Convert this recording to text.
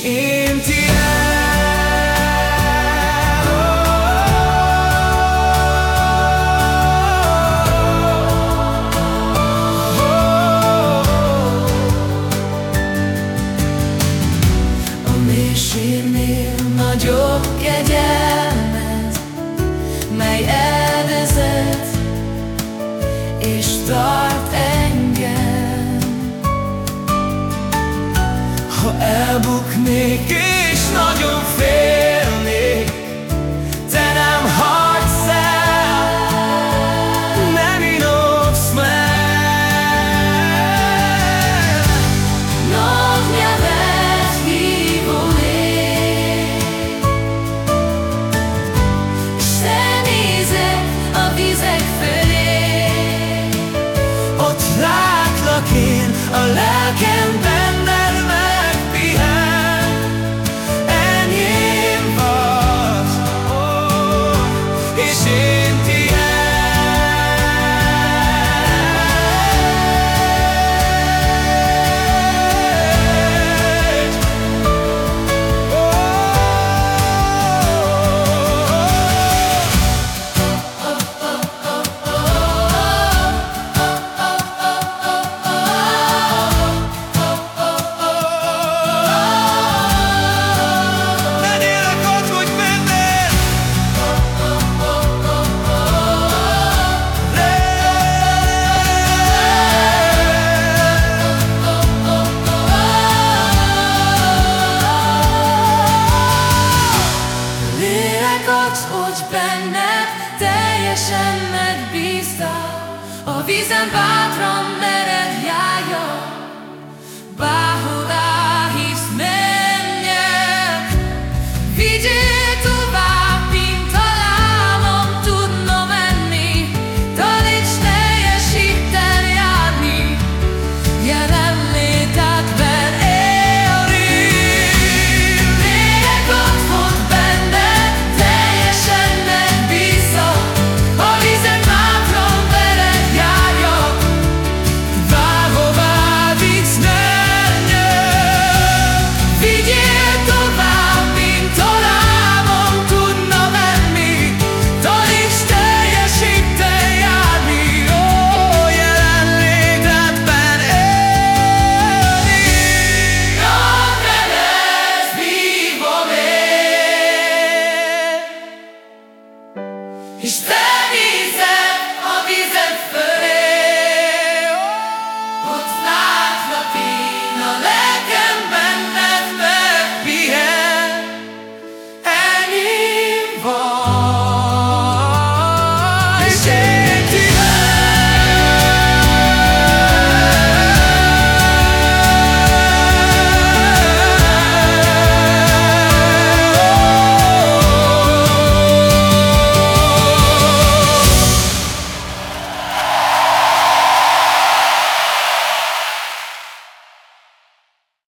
Yeah. ha elbuknék és nagyon fél vízen bátran mered járja, bátran